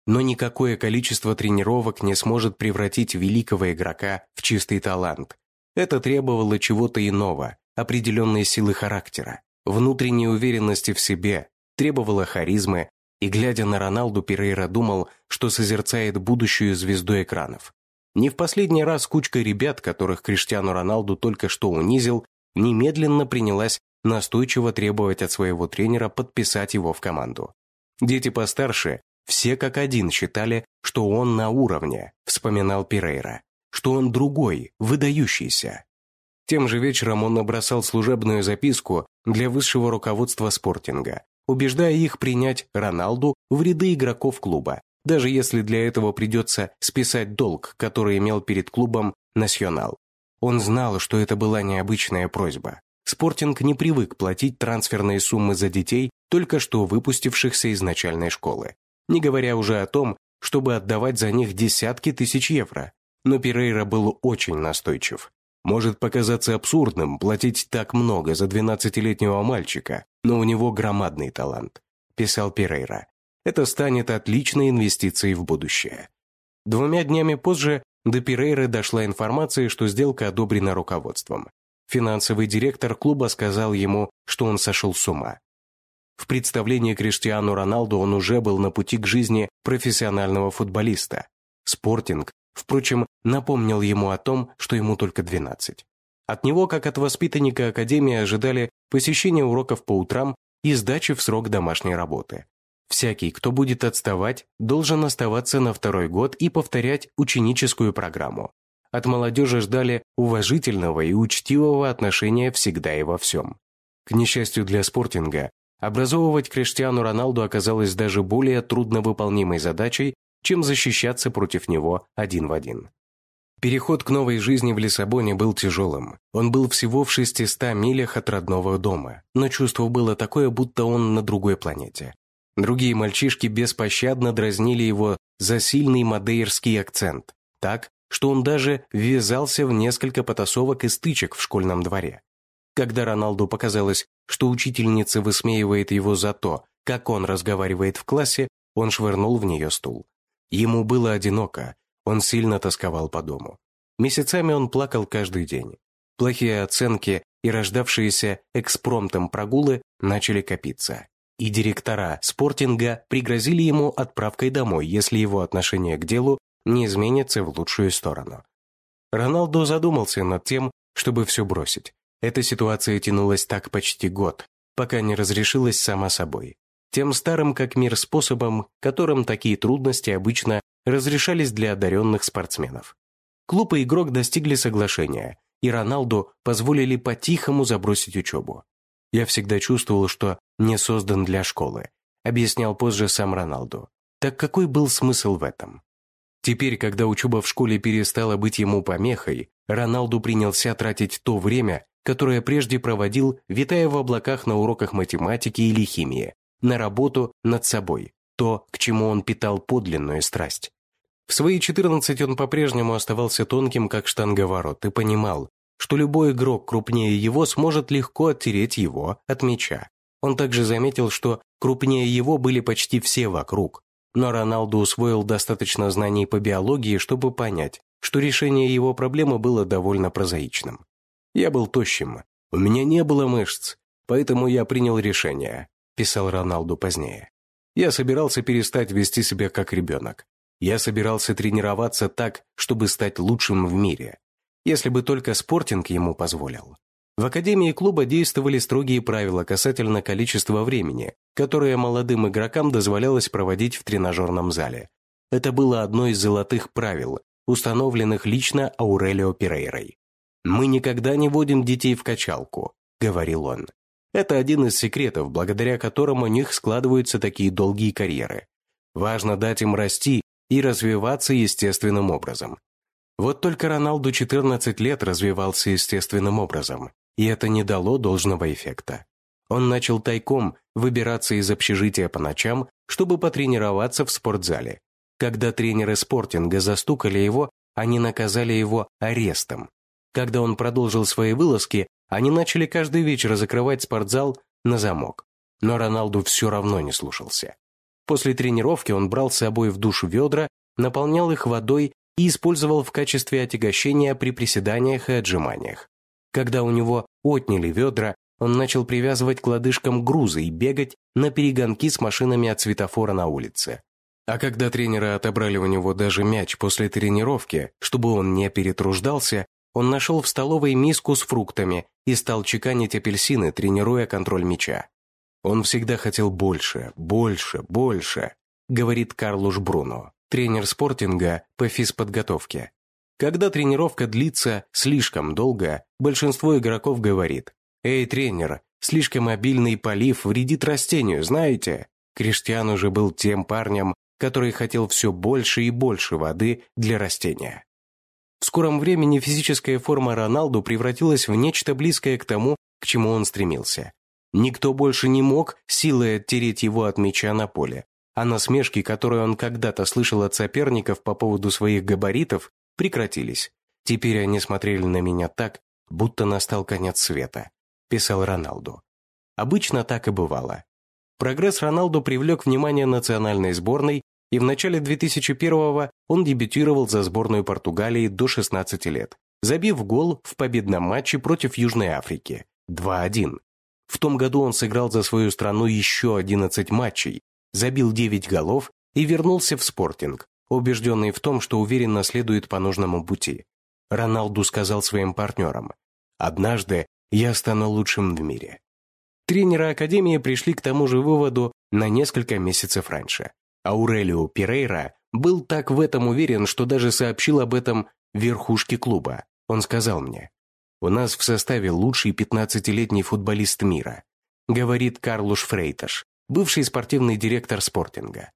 Но никакое количество тренировок не сможет превратить великого игрока в чистый талант. Это требовало чего-то иного, определенной силы характера, внутренней уверенности в себе, требовало харизмы, и, глядя на Роналду, Перейра думал, что созерцает будущую звезду экранов. Не в последний раз кучка ребят, которых Криштиану Роналду только что унизил, немедленно принялась настойчиво требовать от своего тренера подписать его в команду. Дети постарше все как один считали, что он на уровне, вспоминал Пирейра, что он другой, выдающийся. Тем же вечером он набросал служебную записку для высшего руководства спортинга, убеждая их принять Роналду в ряды игроков клуба даже если для этого придется списать долг, который имел перед клубом «Национал». Он знал, что это была необычная просьба. Спортинг не привык платить трансферные суммы за детей, только что выпустившихся из начальной школы, не говоря уже о том, чтобы отдавать за них десятки тысяч евро. Но Перейра был очень настойчив. Может показаться абсурдным платить так много за 12-летнего мальчика, но у него громадный талант, писал Перейра это станет отличной инвестицией в будущее. Двумя днями позже до Пирейры дошла информация, что сделка одобрена руководством. Финансовый директор клуба сказал ему, что он сошел с ума. В представлении Криштиану Роналду он уже был на пути к жизни профессионального футболиста. Спортинг, впрочем, напомнил ему о том, что ему только 12. От него, как от воспитанника Академии, ожидали посещения уроков по утрам и сдачи в срок домашней работы. Всякий, кто будет отставать, должен оставаться на второй год и повторять ученическую программу. От молодежи ждали уважительного и учтивого отношения всегда и во всем. К несчастью для спортинга, образовывать Криштиану Роналду оказалось даже более трудновыполнимой задачей, чем защищаться против него один в один. Переход к новой жизни в Лиссабоне был тяжелым. Он был всего в 600 милях от родного дома, но чувство было такое, будто он на другой планете. Другие мальчишки беспощадно дразнили его за сильный мадейрский акцент, так, что он даже ввязался в несколько потасовок и стычек в школьном дворе. Когда Роналду показалось, что учительница высмеивает его за то, как он разговаривает в классе, он швырнул в нее стул. Ему было одиноко, он сильно тосковал по дому. Месяцами он плакал каждый день. Плохие оценки и рождавшиеся экспромтом прогулы начали копиться и директора спортинга пригрозили ему отправкой домой, если его отношение к делу не изменится в лучшую сторону. Роналдо задумался над тем, чтобы все бросить. Эта ситуация тянулась так почти год, пока не разрешилась сама собой. Тем старым как мир способом, которым такие трудности обычно разрешались для одаренных спортсменов. Клуб и игрок достигли соглашения, и Роналду позволили по-тихому забросить учебу. Я всегда чувствовал, что не создан для школы, объяснял позже сам Роналду. Так какой был смысл в этом? Теперь, когда учеба в школе перестала быть ему помехой, Роналду принялся тратить то время, которое прежде проводил, витая в облаках на уроках математики или химии, на работу над собой, то, к чему он питал подлинную страсть. В свои 14 он по-прежнему оставался тонким, как штанговорот, и понимал, что любой игрок крупнее его сможет легко оттереть его от мяча. Он также заметил, что крупнее его были почти все вокруг, но Роналду усвоил достаточно знаний по биологии, чтобы понять, что решение его проблемы было довольно прозаичным. «Я был тощим, у меня не было мышц, поэтому я принял решение», писал Роналду позднее. «Я собирался перестать вести себя как ребенок. Я собирался тренироваться так, чтобы стать лучшим в мире если бы только спортинг ему позволил. В академии клуба действовали строгие правила касательно количества времени, которое молодым игрокам дозволялось проводить в тренажерном зале. Это было одно из золотых правил, установленных лично Аурелио Пирейрой. «Мы никогда не водим детей в качалку», — говорил он. Это один из секретов, благодаря которым у них складываются такие долгие карьеры. Важно дать им расти и развиваться естественным образом. Вот только Роналду 14 лет развивался естественным образом, и это не дало должного эффекта. Он начал тайком выбираться из общежития по ночам, чтобы потренироваться в спортзале. Когда тренеры спортинга застукали его, они наказали его арестом. Когда он продолжил свои вылазки, они начали каждый вечер закрывать спортзал на замок. Но Роналду все равно не слушался. После тренировки он брал с собой в душ ведра, наполнял их водой и использовал в качестве отягощения при приседаниях и отжиманиях. Когда у него отняли ведра, он начал привязывать к лодыжкам грузы и бегать на перегонки с машинами от светофора на улице. А когда тренеры отобрали у него даже мяч после тренировки, чтобы он не перетруждался, он нашел в столовой миску с фруктами и стал чеканить апельсины, тренируя контроль мяча. Он всегда хотел больше, больше, больше, говорит Карлуш Бруно тренер спортинга по физподготовке. Когда тренировка длится слишком долго, большинство игроков говорит «Эй, тренер, слишком обильный полив вредит растению, знаете?» Криштиан уже был тем парнем, который хотел все больше и больше воды для растения. В скором времени физическая форма Роналду превратилась в нечто близкое к тому, к чему он стремился. Никто больше не мог силой оттереть его от мяча на поле а насмешки, которые он когда-то слышал от соперников по поводу своих габаритов, прекратились. Теперь они смотрели на меня так, будто настал конец света, писал Роналду. Обычно так и бывало. Прогресс Роналду привлек внимание национальной сборной, и в начале 2001-го он дебютировал за сборную Португалии до 16 лет, забив гол в победном матче против Южной Африки 2-1. В том году он сыграл за свою страну еще 11 матчей, забил 9 голов и вернулся в спортинг, убежденный в том, что уверенно следует по нужному пути. Роналду сказал своим партнерам, «Однажды я стану лучшим в мире». Тренеры Академии пришли к тому же выводу на несколько месяцев раньше. Аурелио Перейра был так в этом уверен, что даже сообщил об этом верхушке клуба. Он сказал мне, «У нас в составе лучший 15-летний футболист мира», говорит Карлуш Фрейташ, бывший спортивный директор спортинга.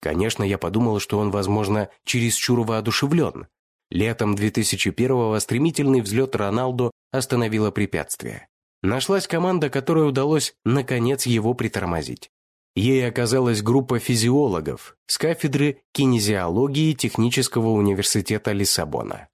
Конечно, я подумал, что он, возможно, чересчур воодушевлен. Летом 2001-го стремительный взлет Роналду остановило препятствие. Нашлась команда, которой удалось, наконец, его притормозить. Ей оказалась группа физиологов с кафедры кинезиологии Технического университета Лиссабона.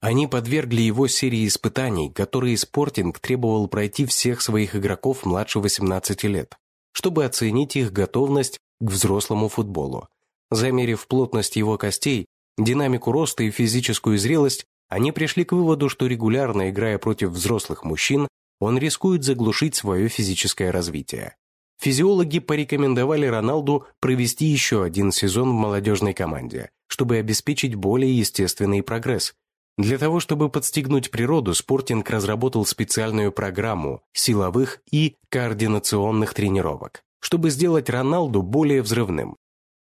Они подвергли его серии испытаний, которые Спортинг требовал пройти всех своих игроков младше 18 лет, чтобы оценить их готовность к взрослому футболу. Замерив плотность его костей, динамику роста и физическую зрелость, они пришли к выводу, что регулярно играя против взрослых мужчин, он рискует заглушить свое физическое развитие. Физиологи порекомендовали Роналду провести еще один сезон в молодежной команде, чтобы обеспечить более естественный прогресс. Для того, чтобы подстегнуть природу, Спортинг разработал специальную программу силовых и координационных тренировок, чтобы сделать Роналду более взрывным.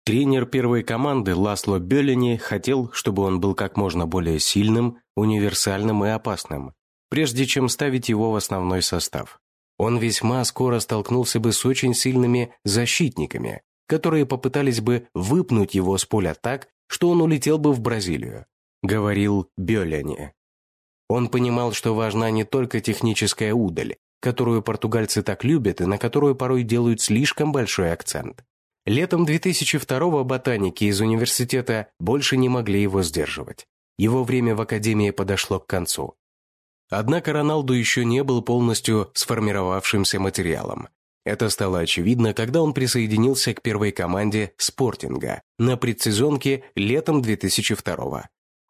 Тренер первой команды Ласло Бёлини хотел, чтобы он был как можно более сильным, универсальным и опасным, прежде чем ставить его в основной состав он весьма скоро столкнулся бы с очень сильными защитниками, которые попытались бы выпнуть его с поля так, что он улетел бы в Бразилию, говорил Бёляни. Он понимал, что важна не только техническая удаль, которую португальцы так любят и на которую порой делают слишком большой акцент. Летом 2002-го ботаники из университета больше не могли его сдерживать. Его время в академии подошло к концу. Однако Роналду еще не был полностью сформировавшимся материалом. Это стало очевидно, когда он присоединился к первой команде «Спортинга» на предсезонке летом 2002 -го.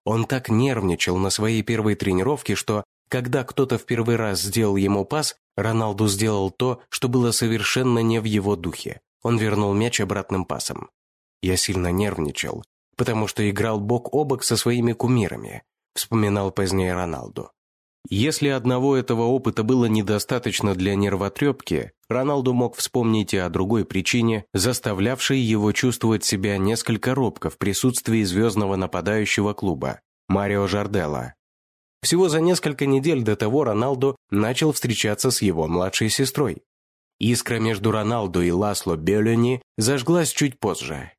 Он так нервничал на своей первой тренировке, что, когда кто-то в первый раз сделал ему пас, Роналду сделал то, что было совершенно не в его духе. Он вернул мяч обратным пасом. «Я сильно нервничал, потому что играл бок о бок со своими кумирами», вспоминал позднее Роналду. Если одного этого опыта было недостаточно для нервотрепки, Роналду мог вспомнить и о другой причине, заставлявшей его чувствовать себя несколько робко в присутствии звездного нападающего клуба – Марио Жарделла. Всего за несколько недель до того Роналду начал встречаться с его младшей сестрой. Искра между Роналду и Ласло Бёлени зажглась чуть позже.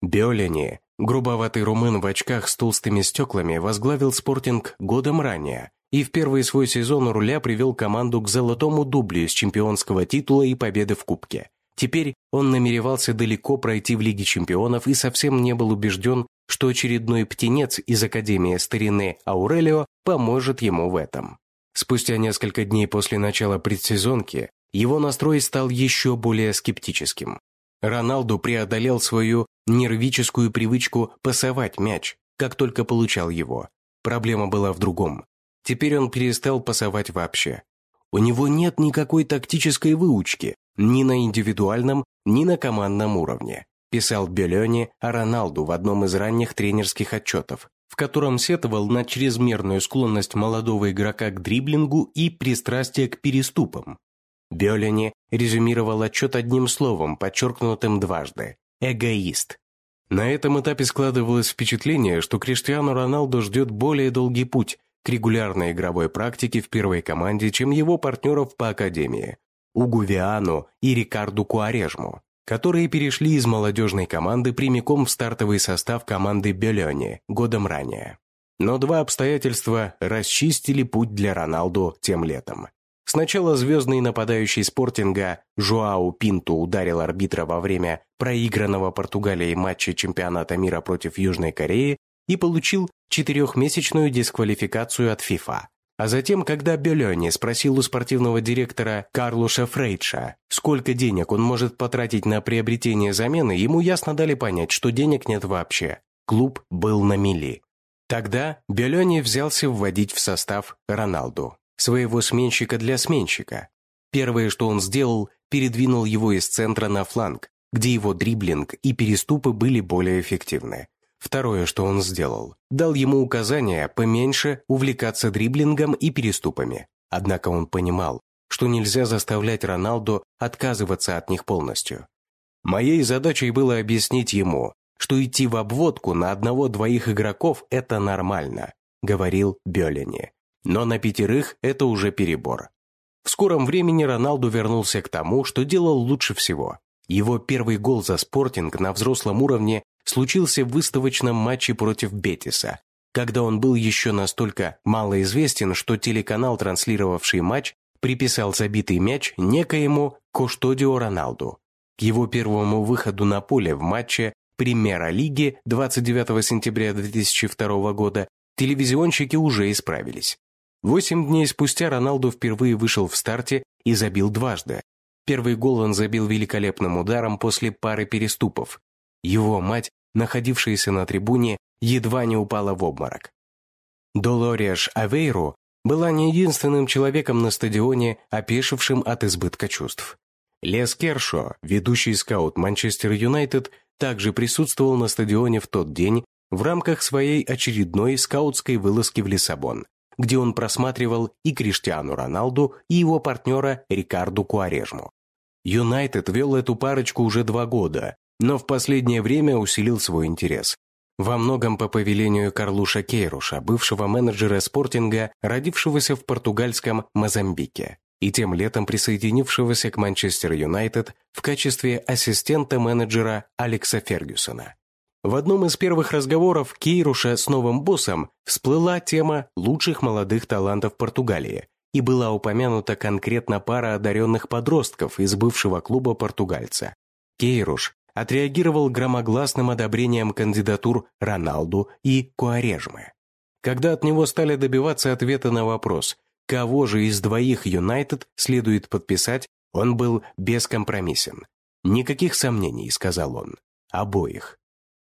Бёлени, грубоватый румын в очках с толстыми стеклами, возглавил спортинг годом ранее – и в первый свой сезон руля привел команду к золотому дублю с чемпионского титула и победы в Кубке. Теперь он намеревался далеко пройти в Лиге чемпионов и совсем не был убежден, что очередной птенец из Академии старины Аурелио поможет ему в этом. Спустя несколько дней после начала предсезонки его настрой стал еще более скептическим. Роналду преодолел свою нервическую привычку пасовать мяч, как только получал его. Проблема была в другом. Теперь он перестал пасовать вообще. У него нет никакой тактической выучки, ни на индивидуальном, ни на командном уровне, писал Белёни о Роналду в одном из ранних тренерских отчетов, в котором сетовал на чрезмерную склонность молодого игрока к дриблингу и пристрастие к переступам. Белёни резюмировал отчет одним словом, подчеркнутым дважды – эгоист. На этом этапе складывалось впечатление, что Криштиану Роналду ждет более долгий путь, к регулярной игровой практике в первой команде, чем его партнеров по академии – Угу Виану и Рикарду Куарежму, которые перешли из молодежной команды прямиком в стартовый состав команды Белёни годом ранее. Но два обстоятельства расчистили путь для Роналду тем летом. Сначала звездный нападающий спортинга Жуау Пинту ударил арбитра во время проигранного Португалией матча чемпионата мира против Южной Кореи и получил четырехмесячную дисквалификацию от ФИФА. А затем, когда Белёни спросил у спортивного директора Карлуша Фрейдша, сколько денег он может потратить на приобретение замены, ему ясно дали понять, что денег нет вообще. Клуб был на мели. Тогда Белёни взялся вводить в состав Роналду, своего сменщика для сменщика. Первое, что он сделал, передвинул его из центра на фланг, где его дриблинг и переступы были более эффективны. Второе, что он сделал, дал ему указание поменьше увлекаться дриблингом и переступами. Однако он понимал, что нельзя заставлять Роналду отказываться от них полностью. Моей задачей было объяснить ему, что идти в обводку на одного-двоих игроков – это нормально, говорил Бёлени. Но на пятерых это уже перебор. В скором времени Роналду вернулся к тому, что делал лучше всего. Его первый гол за спортинг на взрослом уровне случился в выставочном матче против Бетиса, когда он был еще настолько малоизвестен, что телеканал, транслировавший матч, приписал забитый мяч некоему Коштодио Роналду. К его первому выходу на поле в матче Премьера-лиги 29 сентября 2002 года телевизионщики уже исправились. Восемь дней спустя Роналду впервые вышел в старте и забил дважды. Первый гол он забил великолепным ударом после пары переступов. Его мать, находившаяся на трибуне, едва не упала в обморок. Долориаш Авейру была не единственным человеком на стадионе, опешившим от избытка чувств. Лес Кершо, ведущий скаут Манчестер Юнайтед, также присутствовал на стадионе в тот день в рамках своей очередной скаутской вылазки в Лиссабон, где он просматривал и Криштиану Роналду, и его партнера Рикарду Куарежму. Юнайтед вел эту парочку уже два года, но в последнее время усилил свой интерес. Во многом по повелению Карлуша Кейруша, бывшего менеджера спортинга, родившегося в португальском Мозамбике и тем летом присоединившегося к Манчестер Юнайтед в качестве ассистента менеджера Алекса Фергюсона. В одном из первых разговоров Кейруша с новым боссом всплыла тема лучших молодых талантов Португалии, и была упомянута конкретно пара одаренных подростков из бывшего клуба португальца. Кейруш отреагировал громогласным одобрением кандидатур Роналду и Куарежмы. Когда от него стали добиваться ответа на вопрос, кого же из двоих Юнайтед следует подписать, он был бескомпромиссен. «Никаких сомнений», — сказал он, — «обоих».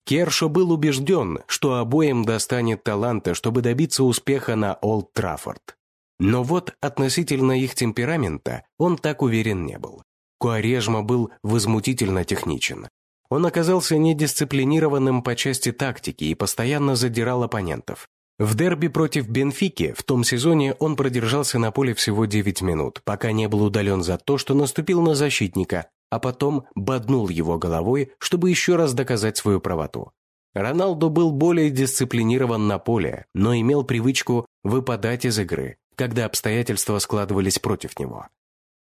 Кершо был убежден, что обоим достанет таланта, чтобы добиться успеха на Олд Траффорд. Но вот относительно их темперамента он так уверен не был. Куарежма был возмутительно техничен. Он оказался недисциплинированным по части тактики и постоянно задирал оппонентов. В дерби против Бенфики в том сезоне он продержался на поле всего 9 минут, пока не был удален за то, что наступил на защитника, а потом боднул его головой, чтобы еще раз доказать свою правоту. Роналду был более дисциплинирован на поле, но имел привычку выпадать из игры, когда обстоятельства складывались против него.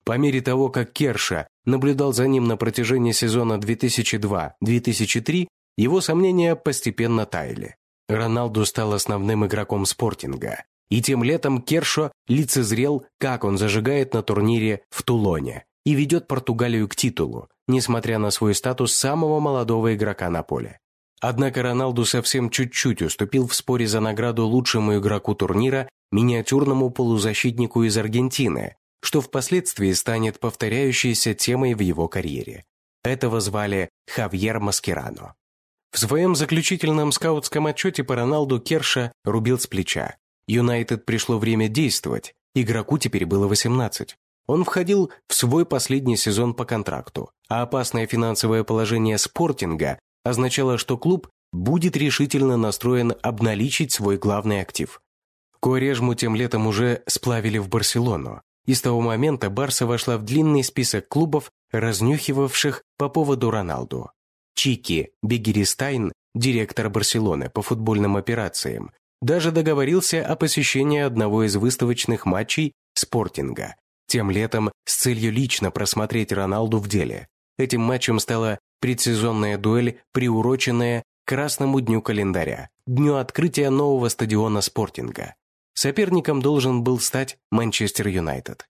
По мере того, как Керша наблюдал за ним на протяжении сезона 2002-2003, его сомнения постепенно таяли. Роналду стал основным игроком спортинга, и тем летом Кершо лицезрел, как он зажигает на турнире в Тулоне, и ведет Португалию к титулу, несмотря на свой статус самого молодого игрока на поле. Однако Роналду совсем чуть-чуть уступил в споре за награду лучшему игроку турнира миниатюрному полузащитнику из Аргентины, что впоследствии станет повторяющейся темой в его карьере. Этого звали Хавьер Маскерано. В своем заключительном скаутском отчете по Роналду Керша рубил с плеча. Юнайтед пришло время действовать, игроку теперь было 18. Он входил в свой последний сезон по контракту, а опасное финансовое положение спортинга означало, что клуб будет решительно настроен обналичить свой главный актив. Куарежму тем летом уже сплавили в Барселону, и с того момента Барса вошла в длинный список клубов, разнюхивавших по поводу Роналду. Чики Бегеристайн, директор Барселоны по футбольным операциям, даже договорился о посещении одного из выставочных матчей спортинга тем летом с целью лично просмотреть Роналду в деле. Этим матчем стала предсезонная дуэль, приуроченная к Красному дню календаря, дню открытия нового стадиона спортинга. Соперником должен был стать Манчестер Юнайтед.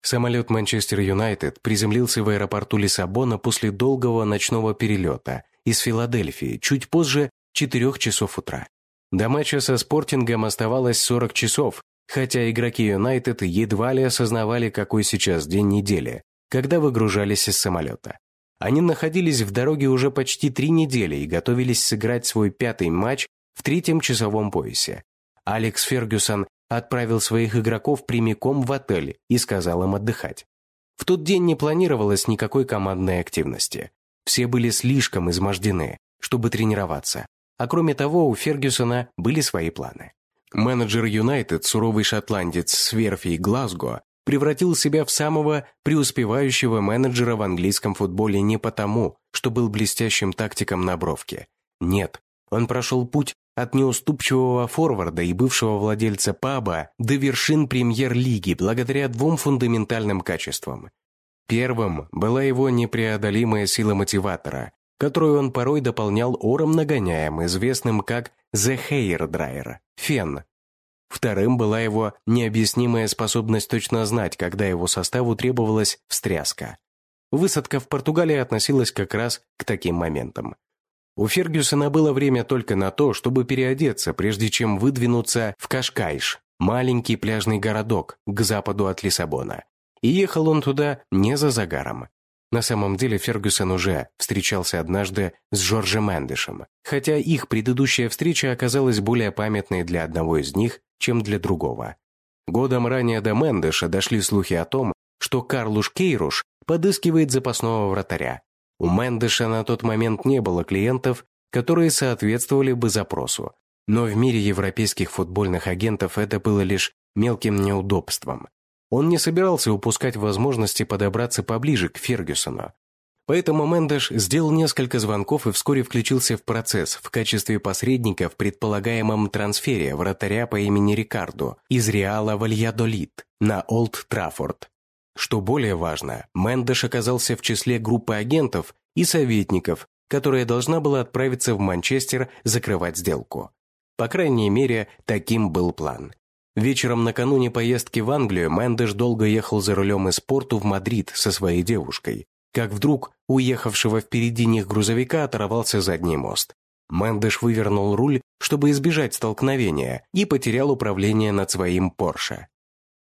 Самолет Манчестер Юнайтед приземлился в аэропорту Лиссабона после долгого ночного перелета из Филадельфии чуть позже 4 часов утра. До матча со спортингом оставалось 40 часов, хотя игроки Юнайтед едва ли осознавали, какой сейчас день недели, когда выгружались из самолета. Они находились в дороге уже почти три недели и готовились сыграть свой пятый матч в третьем часовом поясе. Алекс Фергюсон отправил своих игроков прямиком в отель и сказал им отдыхать. В тот день не планировалось никакой командной активности. Все были слишком измождены, чтобы тренироваться. А кроме того, у Фергюсона были свои планы. Менеджер Юнайтед, суровый шотландец с верфи Глазго, превратил себя в самого преуспевающего менеджера в английском футболе не потому, что был блестящим тактиком на бровке. Нет, он прошел путь от неуступчивого форварда и бывшего владельца паба до вершин премьер-лиги благодаря двум фундаментальным качествам. Первым была его непреодолимая сила мотиватора, которую он порой дополнял ором нагоняем, известным как «The Hair Dryer» – фен. Вторым была его необъяснимая способность точно знать, когда его составу требовалась встряска. Высадка в Португалии относилась как раз к таким моментам. У Фергюсона было время только на то, чтобы переодеться, прежде чем выдвинуться в Кашкайш, маленький пляжный городок к западу от Лиссабона. И ехал он туда не за загаром. На самом деле Фергюсон уже встречался однажды с Жоржем Мэндышем, хотя их предыдущая встреча оказалась более памятной для одного из них, чем для другого. Годом ранее до Мэндыша дошли слухи о том, что Карлуш Кейруш подыскивает запасного вратаря, у Мендеша на тот момент не было клиентов, которые соответствовали бы запросу, но в мире европейских футбольных агентов это было лишь мелким неудобством. Он не собирался упускать возможности подобраться поближе к Фергюсону. Поэтому Мендеш сделал несколько звонков и вскоре включился в процесс в качестве посредника в предполагаемом трансфере вратаря по имени Рикардо из Реала Вальядолит на Олд Траффорд. Что более важно, Мендеш оказался в числе группы агентов и советников, которая должна была отправиться в Манчестер закрывать сделку. По крайней мере, таким был план. Вечером накануне поездки в Англию Мендеш долго ехал за рулем из Порту в Мадрид со своей девушкой, как вдруг у ехавшего впереди них грузовика оторвался задний мост. Мендеш вывернул руль, чтобы избежать столкновения, и потерял управление над своим Порше.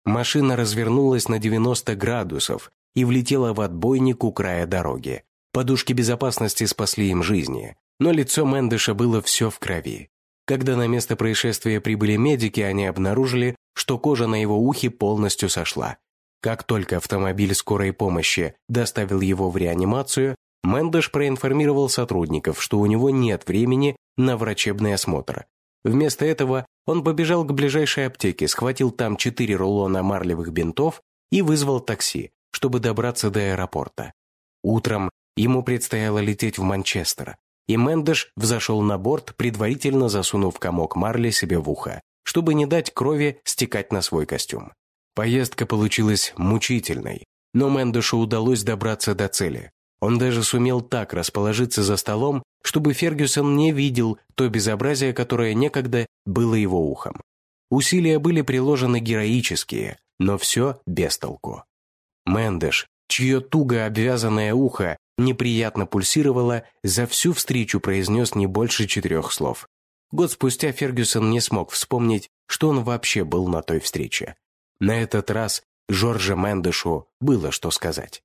Машина развернулась на 90 градусов и влетела в отбойник у края дороги. Подушки безопасности спасли им жизни, но лицо Мендеша было все в крови. Когда на место происшествия прибыли медики, они обнаружили, что кожа на его ухе полностью сошла. Как только автомобиль скорой помощи доставил его в реанимацию, Мендеш проинформировал сотрудников, что у него нет времени на врачебный осмотр. Вместо этого он побежал к ближайшей аптеке, схватил там четыре рулона марлевых бинтов и вызвал такси, чтобы добраться до аэропорта. Утром ему предстояло лететь в Манчестер, и Мендеш взошел на борт, предварительно засунув комок марли себе в ухо, чтобы не дать крови стекать на свой костюм. Поездка получилась мучительной, но Мендешу удалось добраться до цели. Он даже сумел так расположиться за столом, чтобы Фергюсон не видел то безобразие, которое некогда было его ухом. Усилия были приложены героические, но все без толку. Мендеш, чье туго обвязанное ухо неприятно пульсировало, за всю встречу произнес не больше четырех слов. Год спустя Фергюсон не смог вспомнить, что он вообще был на той встрече. На этот раз Жорже Мендешу было что сказать.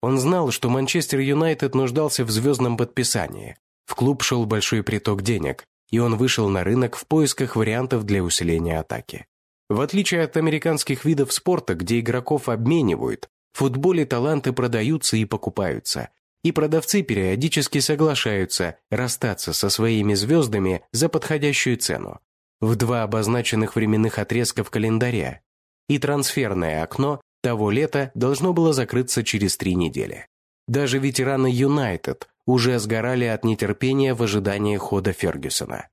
Он знал, что Манчестер Юнайтед нуждался в звездном подписании. В клуб шел большой приток денег, и он вышел на рынок в поисках вариантов для усиления атаки. В отличие от американских видов спорта, где игроков обменивают, в футболе таланты продаются и покупаются, и продавцы периодически соглашаются расстаться со своими звездами за подходящую цену. В два обозначенных временных отрезка в календаре. И трансферное окно того лета должно было закрыться через три недели. Даже ветераны Юнайтед уже сгорали от нетерпения в ожидании хода Фергюсона.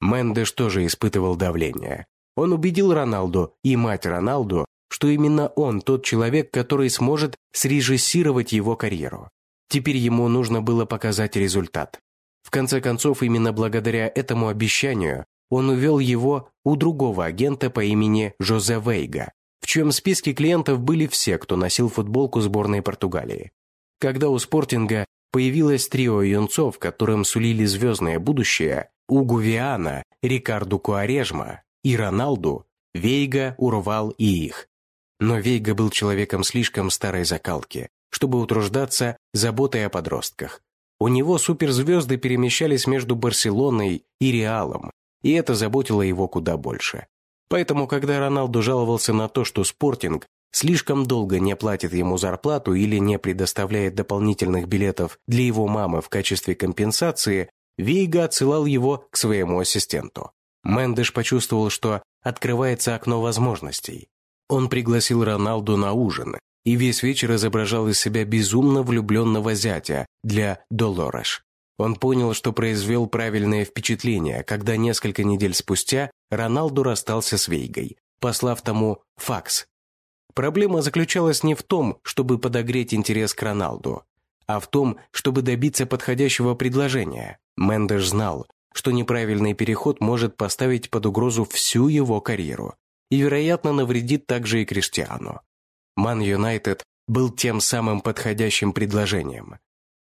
Мендеш тоже испытывал давление. Он убедил Роналду и мать Роналду, что именно он тот человек, который сможет срежиссировать его карьеру. Теперь ему нужно было показать результат. В конце концов, именно благодаря этому обещанию он увел его у другого агента по имени Жозе Вейга, в чьем списке клиентов были все, кто носил футболку сборной Португалии. Когда у спортинга появилось трио юнцов, которым сулили звездное будущее, Угу Виана, Рикарду Куарежма и Роналду, Вейга урвал и их. Но Вейга был человеком слишком старой закалки, чтобы утруждаться заботой о подростках. У него суперзвезды перемещались между Барселоной и Реалом, и это заботило его куда больше. Поэтому, когда Роналду жаловался на то, что спортинг слишком долго не платит ему зарплату или не предоставляет дополнительных билетов для его мамы в качестве компенсации, Вейга отсылал его к своему ассистенту. Мендеш почувствовал, что открывается окно возможностей. Он пригласил Роналду на ужин и весь вечер изображал из себя безумно влюбленного зятя для Долореш. Он понял, что произвел правильное впечатление, когда несколько недель спустя Роналду расстался с Вейгой, послав тому факс. Проблема заключалась не в том, чтобы подогреть интерес к Роналду, а в том, чтобы добиться подходящего предложения. Мендеш знал, что неправильный переход может поставить под угрозу всю его карьеру и, вероятно, навредит также и Криштиану. Ман Юнайтед был тем самым подходящим предложением.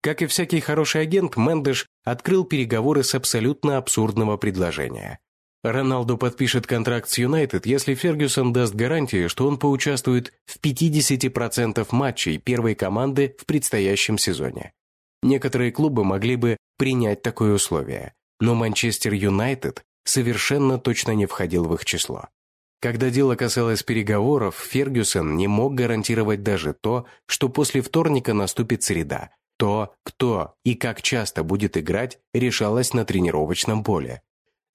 Как и всякий хороший агент, Мендеш открыл переговоры с абсолютно абсурдного предложения. Роналду подпишет контракт с Юнайтед, если Фергюсон даст гарантию, что он поучаствует в 50% матчей первой команды в предстоящем сезоне. Некоторые клубы могли бы принять такое условие, но Манчестер Юнайтед совершенно точно не входил в их число. Когда дело касалось переговоров, Фергюсон не мог гарантировать даже то, что после вторника наступит среда. То, кто и как часто будет играть, решалось на тренировочном поле.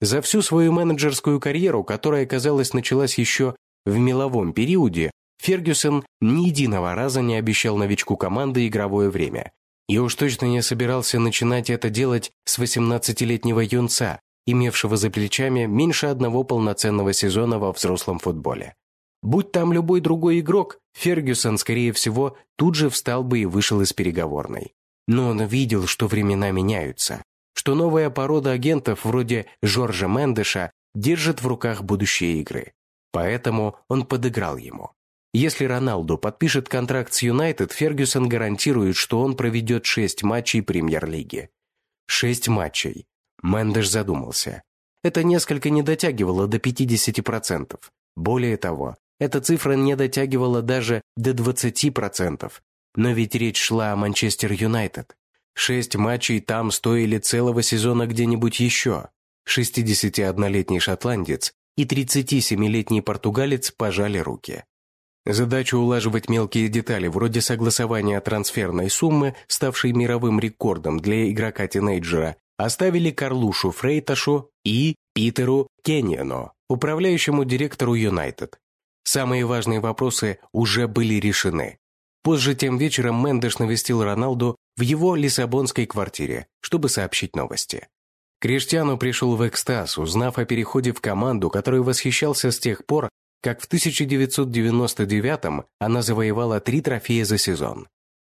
За всю свою менеджерскую карьеру, которая, казалось, началась еще в меловом периоде, Фергюсон ни единого раза не обещал новичку команды игровое время. И уж точно не собирался начинать это делать с 18-летнего юнца, имевшего за плечами меньше одного полноценного сезона во взрослом футболе. Будь там любой другой игрок, Фергюсон, скорее всего, тут же встал бы и вышел из переговорной. Но он видел, что времена меняются что новая порода агентов вроде Жоржа Мендеша держит в руках будущие игры. Поэтому он подыграл ему. Если Роналду подпишет контракт с Юнайтед, Фергюсон гарантирует, что он проведет шесть матчей Премьер-лиги. Шесть матчей. Мендеш задумался. Это несколько не дотягивало до 50%. Более того, эта цифра не дотягивала даже до 20%. Но ведь речь шла о Манчестер Юнайтед. Шесть матчей там стоили целого сезона где-нибудь еще. 61-летний шотландец и 37-летний португалец пожали руки. Задачу улаживать мелкие детали, вроде согласования трансферной суммы, ставшей мировым рекордом для игрока-тинейджера, оставили Карлушу Фрейташу и Питеру Кенниану, управляющему директору Юнайтед. Самые важные вопросы уже были решены. Позже тем вечером Мендеш навестил Роналду в его лиссабонской квартире, чтобы сообщить новости. Криштиану пришел в экстаз, узнав о переходе в команду, которой восхищался с тех пор, как в 1999-м она завоевала три трофея за сезон.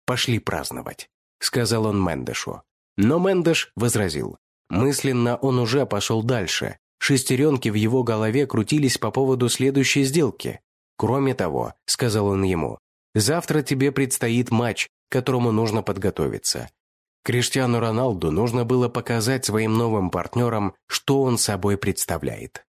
«Пошли праздновать», — сказал он Мендешу. Но Мендеш возразил. Мысленно он уже пошел дальше. Шестеренки в его голове крутились по поводу следующей сделки. «Кроме того», — сказал он ему, — «завтра тебе предстоит матч, к которому нужно подготовиться. Криштиану Роналду нужно было показать своим новым партнерам, что он собой представляет.